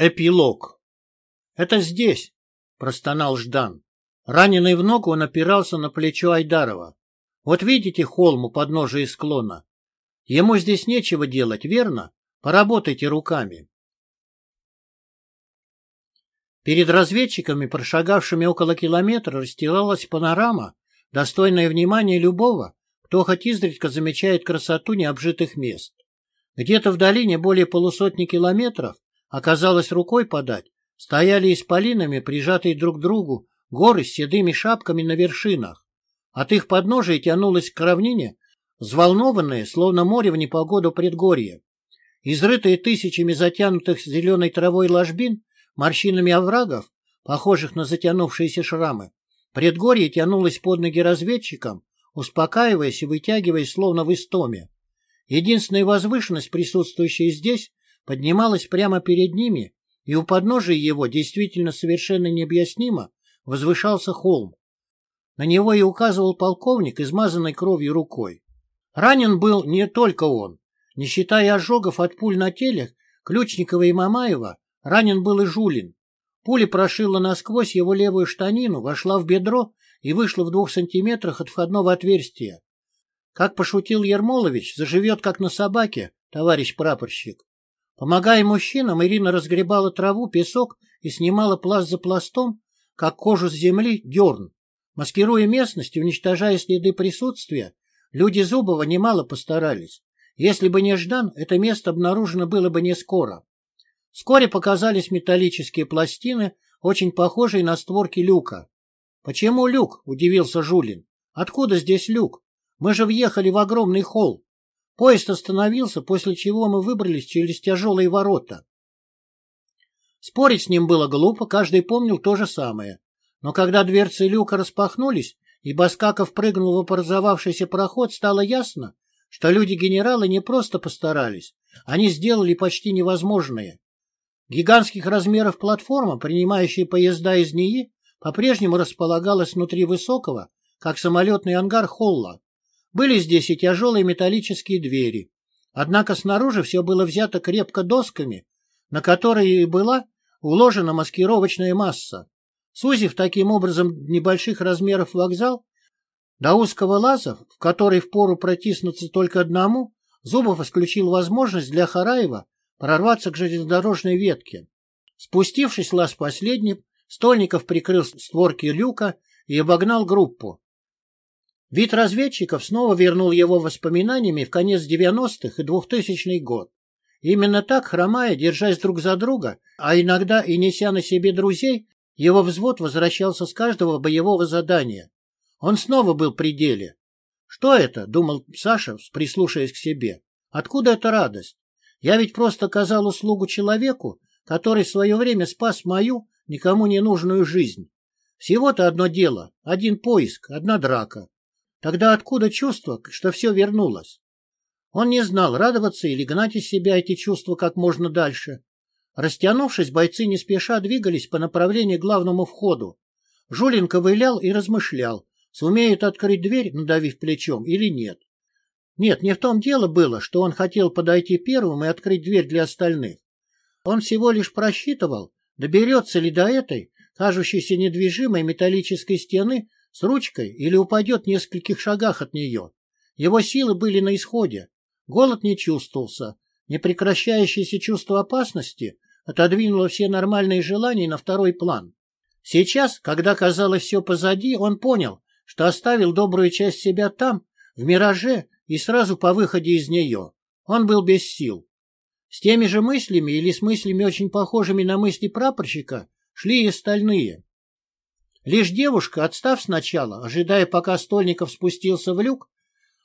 Эпилог. «Это здесь», — простонал Ждан. Раненый в ногу он опирался на плечо Айдарова. «Вот видите холм у подножия склона? Ему здесь нечего делать, верно? Поработайте руками». Перед разведчиками, прошагавшими около километра, расстилалась панорама, достойная внимания любого, кто хоть изредка замечает красоту необжитых мест. Где-то в долине более полусотни километров Оказалось, рукой подать. Стояли исполинами, прижатые друг к другу, горы с седыми шапками на вершинах. От их подножия тянулась к равнине, взволнованные, словно море в непогоду предгорье. Изрытые тысячами затянутых зеленой травой ложбин, морщинами оврагов, похожих на затянувшиеся шрамы, предгорье тянулось под ноги разведчикам, успокаиваясь и вытягиваясь, словно в истоме. Единственная возвышенность, присутствующая здесь, поднималась прямо перед ними, и у подножия его действительно совершенно необъяснимо возвышался холм. На него и указывал полковник, измазанной кровью рукой. Ранен был не только он. Не считая ожогов от пуль на теле, Ключникова и Мамаева, ранен был и Жулин. Пуля прошила насквозь его левую штанину, вошла в бедро и вышла в двух сантиметрах от входного отверстия. Как пошутил Ермолович, заживет как на собаке, товарищ прапорщик. Помогая мужчинам, Ирина разгребала траву, песок и снимала пласт за пластом, как кожу с земли, дерн. Маскируя местность и уничтожая следы присутствия, люди Зубова немало постарались. Если бы не Ждан, это место обнаружено было бы не скоро. Вскоре показались металлические пластины, очень похожие на створки люка. «Почему люк?» — удивился Жулин. «Откуда здесь люк? Мы же въехали в огромный холл». Поезд остановился, после чего мы выбрались через тяжелые ворота. Спорить с ним было глупо, каждый помнил то же самое. Но когда дверцы люка распахнулись, и Баскаков прыгнул в образовавшийся проход, стало ясно, что люди-генералы не просто постарались, они сделали почти невозможное. Гигантских размеров платформа, принимающая поезда из НИИ, по-прежнему располагалась внутри высокого, как самолетный ангар холла. Были здесь и тяжелые металлические двери. Однако снаружи все было взято крепко досками, на которые и была уложена маскировочная масса. Сузив таким образом небольших размеров вокзал, до узкого лаза, в который впору протиснуться только одному, Зубов исключил возможность для Хараева прорваться к железнодорожной ветке. Спустившись лаз последним, Стольников прикрыл створки люка и обогнал группу. Вид разведчиков снова вернул его воспоминаниями в конец 90-х и 2000 год. Именно так, хромая, держась друг за друга, а иногда и неся на себе друзей, его взвод возвращался с каждого боевого задания. Он снова был при деле. «Что это?» — думал Саша, прислушаясь к себе. «Откуда эта радость? Я ведь просто оказал услугу человеку, который в свое время спас мою, никому не нужную жизнь. Всего-то одно дело, один поиск, одна драка. Тогда откуда чувство, что все вернулось? Он не знал, радоваться или гнать из себя эти чувства как можно дальше. Растянувшись, бойцы не спеша двигались по направлению к главному входу. Жулин ковылял и размышлял, сумеют открыть дверь, надавив плечом, или нет. Нет, не в том дело было, что он хотел подойти первым и открыть дверь для остальных. Он всего лишь просчитывал, доберется ли до этой, кажущейся недвижимой металлической стены, с ручкой или упадет в нескольких шагах от нее. Его силы были на исходе. Голод не чувствовался. Непрекращающееся чувство опасности отодвинуло все нормальные желания на второй план. Сейчас, когда казалось все позади, он понял, что оставил добрую часть себя там, в мираже, и сразу по выходе из нее. Он был без сил. С теми же мыслями или с мыслями, очень похожими на мысли прапорщика, шли и остальные. Лишь девушка, отстав сначала, ожидая, пока Стольников спустился в люк,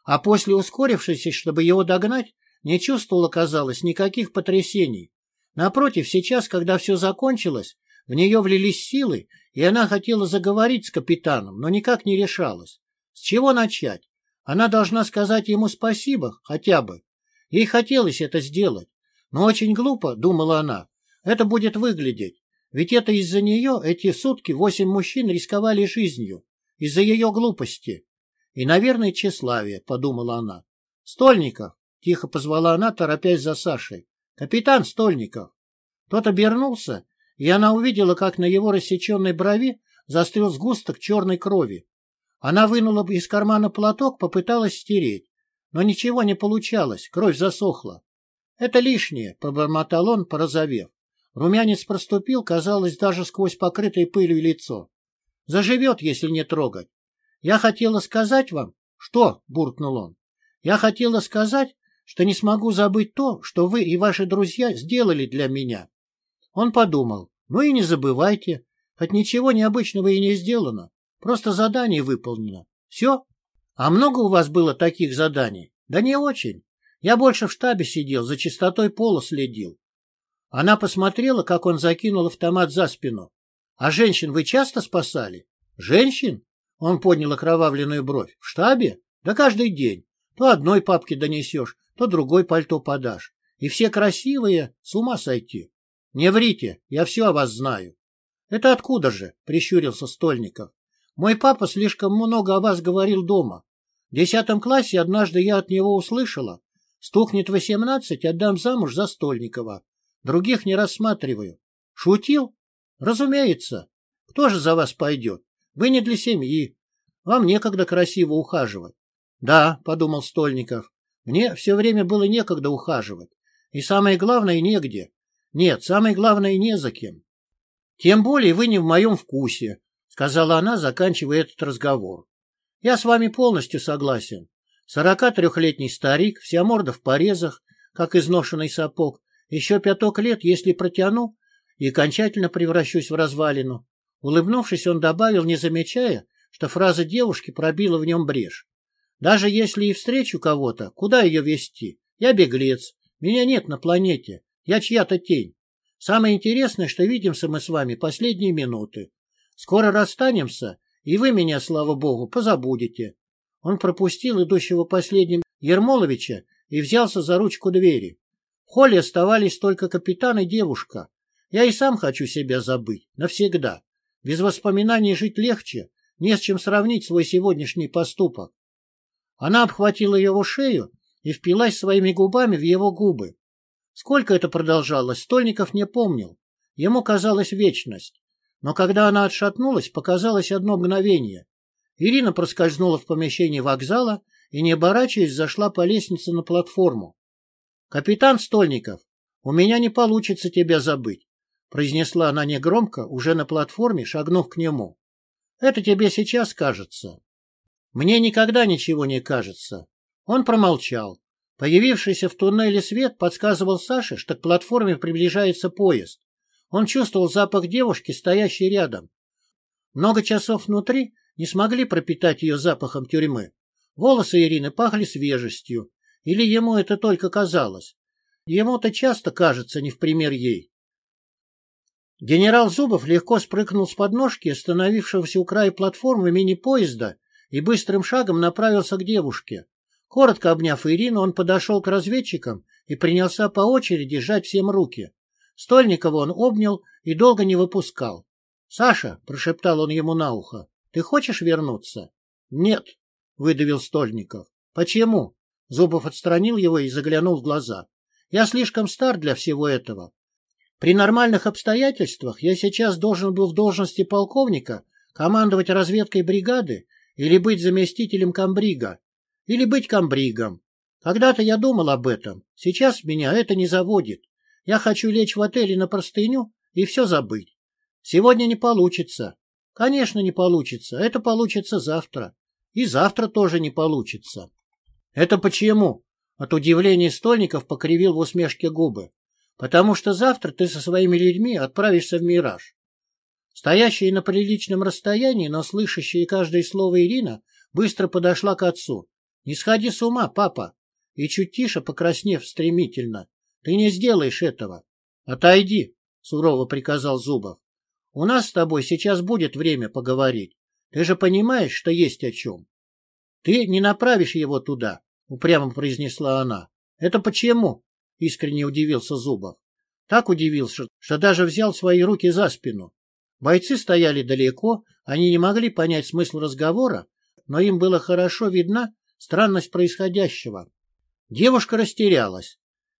а после ускорившись, чтобы его догнать, не чувствовала, казалось, никаких потрясений. Напротив, сейчас, когда все закончилось, в нее влились силы, и она хотела заговорить с капитаном, но никак не решалась. С чего начать? Она должна сказать ему спасибо, хотя бы. Ей хотелось это сделать. Но очень глупо, думала она, это будет выглядеть. Ведь это из-за нее эти сутки восемь мужчин рисковали жизнью. Из-за ее глупости. И, наверное, тщеславие, — подумала она. — Стольников! — тихо позвала она, торопясь за Сашей. — Капитан Стольников! Тот обернулся, и она увидела, как на его рассеченной брови застыл сгусток черной крови. Она вынула из кармана платок, попыталась стереть. Но ничего не получалось, кровь засохла. — Это лишнее, — пробормотал он, порозовев. Румянец проступил, казалось, даже сквозь покрытое пылью лицо. — Заживет, если не трогать. Я хотела сказать вам... — Что? — буркнул он. — Я хотела сказать, что не смогу забыть то, что вы и ваши друзья сделали для меня. Он подумал. Ну и не забывайте, хоть ничего необычного и не сделано. Просто задание выполнено. Все? А много у вас было таких заданий? Да не очень. Я больше в штабе сидел, за чистотой пола следил. Она посмотрела, как он закинул автомат за спину. А женщин вы часто спасали? Женщин? Он поднял окровавленную бровь. В штабе? Да каждый день. То одной папке донесешь, то другой пальто подашь. И все красивые, с ума сойти. Не врите, я все о вас знаю. Это откуда же? Прищурился Стольников. Мой папа слишком много о вас говорил дома. В десятом классе однажды я от него услышала. Стукнет восемнадцать, отдам замуж за Стольникова. Других не рассматриваю. Шутил? Разумеется. Кто же за вас пойдет? Вы не для семьи. Вам некогда красиво ухаживать. Да, подумал Стольников, мне все время было некогда ухаживать. И самое главное, негде. Нет, самое главное, не за кем. Тем более вы не в моем вкусе, сказала она, заканчивая этот разговор. Я с вами полностью согласен. Сорока трехлетний старик, вся морда в порезах, как изношенный сапог, еще пяток лет, если протяну, и окончательно превращусь в развалину. Улыбнувшись, он добавил, не замечая, что фраза девушки пробила в нем брешь. Даже если и встречу кого-то, куда ее вести? Я беглец, меня нет на планете, я чья-то тень. Самое интересное, что видимся мы с вами последние минуты. Скоро расстанемся, и вы меня, слава богу, позабудете. Он пропустил идущего последним Ермоловича и взялся за ручку двери. В холле оставались только капитан и девушка. Я и сам хочу себя забыть, навсегда. Без воспоминаний жить легче, не с чем сравнить свой сегодняшний поступок. Она обхватила его шею и впилась своими губами в его губы. Сколько это продолжалось, Стольников не помнил. Ему казалась вечность. Но когда она отшатнулась, показалось одно мгновение. Ирина проскользнула в помещение вокзала и, не оборачиваясь, зашла по лестнице на платформу. — Капитан Стольников, у меня не получится тебя забыть, — произнесла она негромко, уже на платформе, шагнув к нему. — Это тебе сейчас кажется. — Мне никогда ничего не кажется. Он промолчал. Появившийся в туннеле свет подсказывал Саше, что к платформе приближается поезд. Он чувствовал запах девушки, стоящей рядом. Много часов внутри не смогли пропитать ее запахом тюрьмы. Волосы Ирины пахли свежестью. Или ему это только казалось? Ему-то часто кажется, не в пример ей. Генерал Зубов легко спрыгнул с подножки, остановившегося у края платформы мини-поезда, и быстрым шагом направился к девушке. Коротко обняв Ирину, он подошел к разведчикам и принялся по очереди сжать всем руки. Стольникова он обнял и долго не выпускал. — Саша, — прошептал он ему на ухо, — ты хочешь вернуться? — Нет, — выдавил Стольников. — Почему? Зубов отстранил его и заглянул в глаза. — Я слишком стар для всего этого. При нормальных обстоятельствах я сейчас должен был в должности полковника командовать разведкой бригады или быть заместителем комбрига или быть комбригом. Когда-то я думал об этом. Сейчас меня это не заводит. Я хочу лечь в отеле на простыню и все забыть. Сегодня не получится. Конечно, не получится. Это получится завтра. И завтра тоже не получится. Это почему? От удивления Стольников покривил в усмешке губы. Потому что завтра ты со своими людьми отправишься в мираж. Стоящая на приличном расстоянии, но слышащая каждое слово Ирина, быстро подошла к отцу. Не сходи с ума, папа. И чуть тише, покраснев стремительно. Ты не сделаешь этого. Отойди, сурово приказал Зубов. У нас с тобой сейчас будет время поговорить. Ты же понимаешь, что есть о чем. Ты не направишь его туда, упрямо произнесла она. Это почему? Искренне удивился Зубов. Так удивился, что даже взял свои руки за спину. Бойцы стояли далеко, они не могли понять смысл разговора, но им было хорошо видна странность происходящего. Девушка растерялась.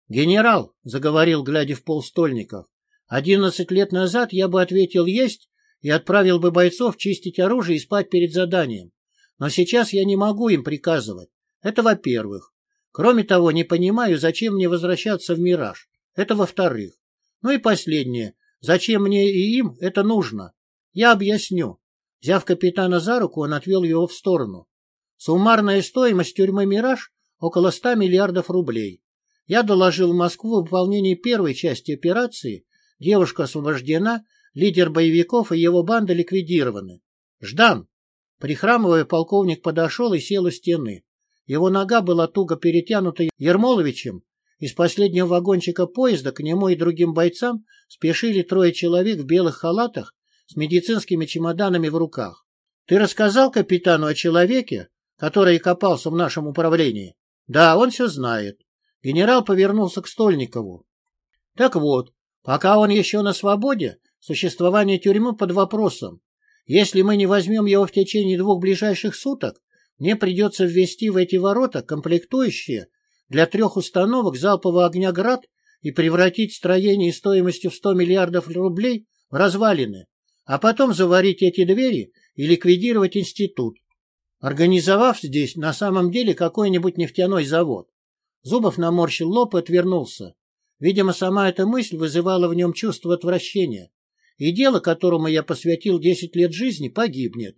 «Генерал», — заговорил, глядя в пол Стольников, Одиннадцать лет назад я бы ответил «есть» и отправил бы бойцов чистить оружие и спать перед заданием. Но сейчас я не могу им приказывать. Это во-первых. Кроме того, не понимаю, зачем мне возвращаться в «Мираж». Это во-вторых. Ну и последнее. Зачем мне и им это нужно? Я объясню. Взяв капитана за руку, он отвел его в сторону. Суммарная стоимость тюрьмы «Мираж» около 100 миллиардов рублей. Я доложил в Москву в выполнении первой части операции. Девушка освобождена, лидер боевиков и его банда ликвидированы. Ждан! Прихрамывая, полковник подошел и сел у стены. Его нога была туго перетянута Ермоловичем. Из последнего вагончика поезда к нему и другим бойцам спешили трое человек в белых халатах с медицинскими чемоданами в руках. Ты рассказал капитану о человеке, который копался в нашем управлении? Да, он все знает. Генерал повернулся к Стольникову. Так вот, пока он еще на свободе, существование тюрьмы под вопросом. Если мы не возьмем его в течение двух ближайших суток, мне придется ввести в эти ворота комплектующие для трех установок залпового огня «Град» и превратить строение стоимостью в 100 миллиардов рублей в развалины, а потом заварить эти двери и ликвидировать институт, организовав здесь на самом деле какой-нибудь нефтяной завод. Зубов наморщил лоб и отвернулся. Видимо, сама эта мысль вызывала в нем чувство отвращения. И дело, которому я посвятил десять лет жизни, погибнет.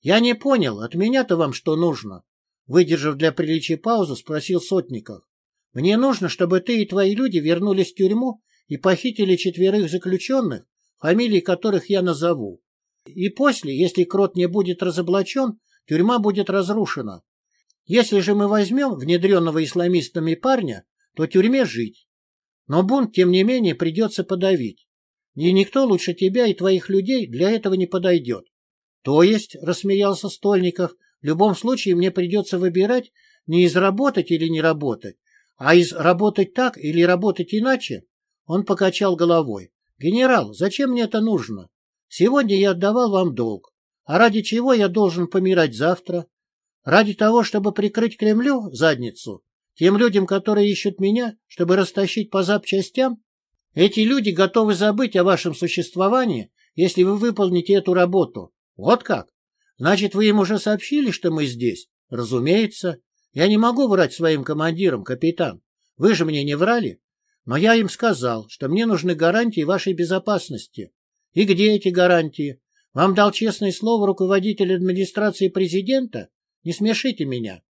Я не понял, от меня-то вам что нужно? Выдержав для приличия паузу, спросил Сотников. Мне нужно, чтобы ты и твои люди вернулись в тюрьму и похитили четверых заключенных, фамилии которых я назову. И после, если Крот не будет разоблачен, тюрьма будет разрушена, если же мы возьмем внедренного исламистами парня, то тюрьме жить. Но бунт, тем не менее, придется подавить. И никто лучше тебя и твоих людей для этого не подойдет. То есть, — рассмеялся Стольников, — в любом случае мне придется выбирать не из работать или не работать, а из работать так или работать иначе. Он покачал головой. Генерал, зачем мне это нужно? Сегодня я отдавал вам долг. А ради чего я должен помирать завтра? Ради того, чтобы прикрыть Кремлю задницу, тем людям, которые ищут меня, чтобы растащить по запчастям, эти люди готовы забыть о вашем существовании, если вы выполните эту работу. Вот как? Значит, вы им уже сообщили, что мы здесь? Разумеется. Я не могу врать своим командирам, капитан. Вы же мне не врали. Но я им сказал, что мне нужны гарантии вашей безопасности. И где эти гарантии? Вам дал честное слово руководитель администрации президента? Не смешите меня.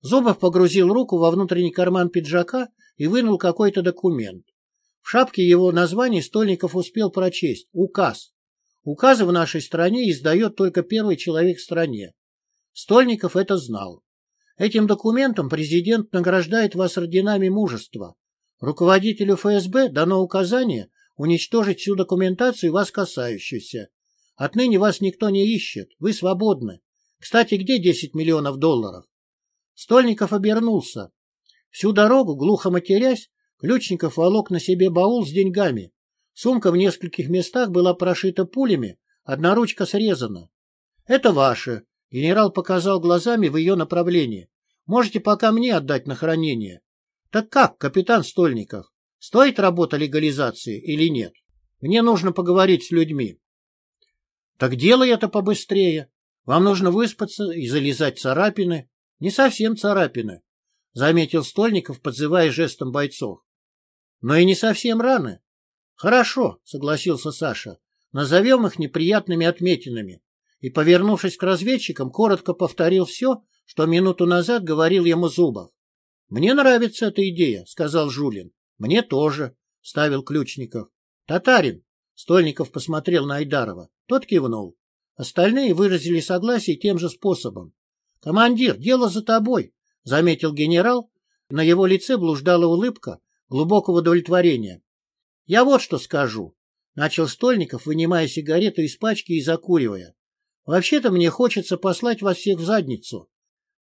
Зубов погрузил руку во внутренний карман пиджака и вынул какой-то документ. В шапке его название Стольников успел прочесть. Указ. Указы в нашей стране издает только первый человек в стране. Стольников это знал. Этим документом президент награждает вас орденами мужества. Руководителю ФСБ дано указание уничтожить всю документацию вас касающуюся. Отныне вас никто не ищет, вы свободны. Кстати, где 10 миллионов долларов? Стольников обернулся. Всю дорогу, глухо матерясь, Ключников волок на себе баул с деньгами. Сумка в нескольких местах была прошита пулями, одна ручка срезана. — Это ваше. Генерал показал глазами в ее направлении. Можете пока мне отдать на хранение. Так как, капитан Стольников, стоит работа легализации или нет? Мне нужно поговорить с людьми. — Так делай это побыстрее. Вам нужно выспаться и залезать царапины. Не совсем царапины, — заметил Стольников, подзывая жестом бойцов. Но и не совсем раны. Хорошо, — согласился Саша. Назовем их неприятными отметинами. И, повернувшись к разведчикам, коротко повторил все, что минуту назад говорил ему Зубов. — Мне нравится эта идея, — сказал Жулин. — Мне тоже, — ставил Ключников. — Татарин, — Стольников посмотрел на Айдарова. Тот кивнул. Остальные выразили согласие тем же способом. — Командир, дело за тобой, — заметил генерал. На его лице блуждала улыбка глубокого удовлетворения. — Я вот что скажу, — начал Стольников, вынимая сигарету из пачки и закуривая. — Вообще-то мне хочется послать вас всех в задницу,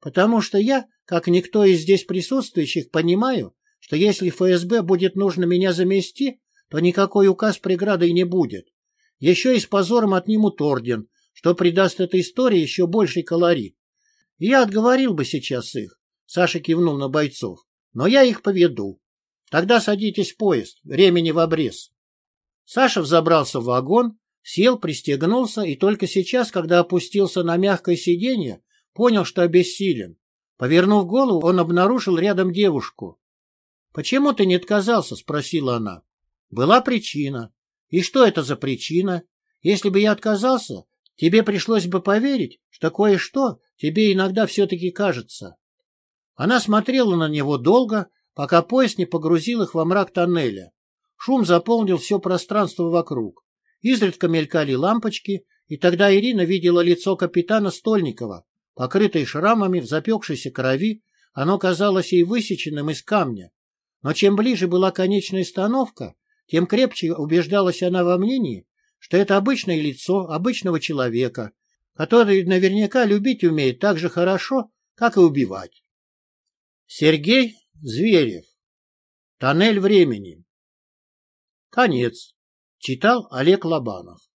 потому что я, как никто из здесь присутствующих, понимаю, что если ФСБ будет нужно меня замести, то никакой указ преградой не будет. Еще и с позором отнимут орден, что придаст этой истории еще больший колорит. я отговорил бы сейчас их, Саша кивнул на бойцов, но я их поведу. Тогда садитесь в поезд, времени в обрез. Саша взобрался в вагон, сел, пристегнулся и только сейчас, когда опустился на мягкое сиденье, понял, что обессилен. Повернув голову, он обнаружил рядом девушку. — Почему ты не отказался? — спросила она. — Была причина. — И что это за причина? Если бы я отказался, тебе пришлось бы поверить, что кое-что тебе иногда все-таки кажется. Она смотрела на него долго, пока поезд не погрузил их во мрак тоннеля. Шум заполнил все пространство вокруг. Изредка мелькали лампочки, и тогда Ирина видела лицо капитана Стольникова, покрытое шрамами в запекшейся крови, оно казалось ей высеченным из камня. Но чем ближе была конечная остановка, тем крепче убеждалась она во мнении, что это обычное лицо обычного человека, который наверняка любить умеет так же хорошо, как и убивать. Сергей Зверев. Тоннель времени. Конец. Читал Олег Лобанов.